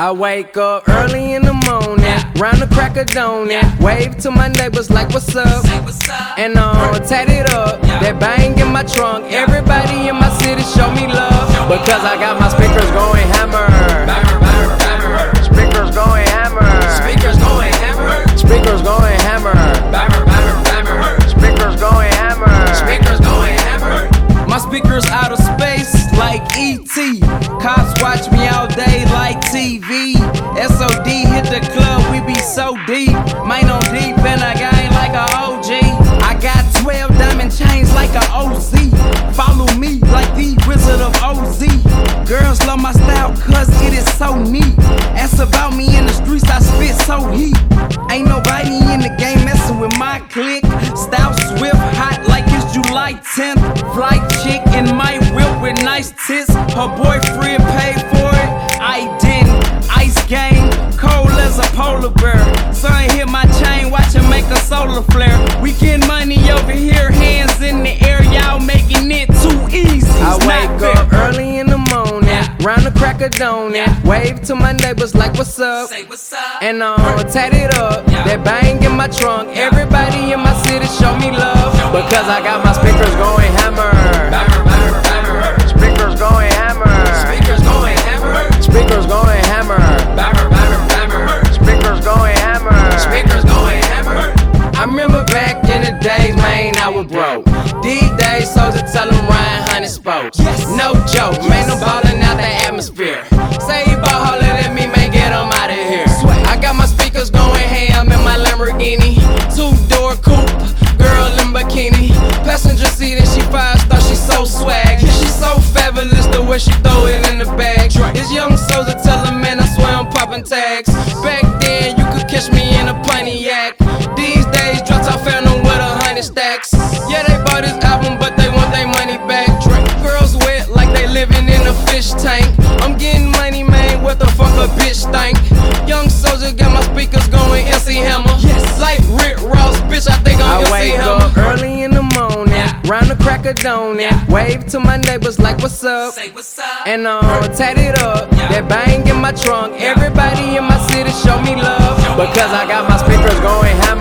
I wake up early in the morning, Yeah. round the crack of dawn, Yeah. wave to my neighbors like what's up, what's up. and um tat it up. Yeah. That bang in my trunk, everybody in my city show me love because I got my speakers going hammer. Deep. Mine on deep and I gang like a OG. I got 12 diamond chains like a OZ. Follow me like the Wizard of OZ. Girls love my style cause it is so neat. Ask about me in the streets, I spit so heat. Ain't nobody in the game messing with my clique. Style swift, hot like it's July 10th. Flight chick in my whip with nice tits. Her boyfriend paid for solar flare. We get money over here, hands in the air. Y'all making it too easy. I wake fair. up early in the morning, Yeah. round the crack of dawn, Yeah. wave to my neighbors like what's up. Say what's up. And tat it up. Yeah. That bang in my trunk. Everybody in my city show me love. Show me because I got my speakers going was broke. These days, soldiers tell them Ryan Honey spokes. Yes. No joke, man, no ballin' out the atmosphere. Say he ball holler at me, man, get him out of here. I got my speakers going ham in my Lamborghini. Two door coupe, girl in bikini. Passenger seat and she five star, she so swag. She so fabulous the way she throw it in the bag. This young soldier tell him, man, I swear I'm popping tags. Back then, you could catch me in a soldier got my speakers going MC Hammer. Yes. Like Rick Ross, bitch. I think I'm I MC wake Hammer. up early in the morning, Yeah. round the crack of dawn, Yeah. wave to my neighbors like what's up. Say what's up. And um, tat it up. Yeah. That bang in my trunk. Everybody in my city show me love because I got my speakers going hammer.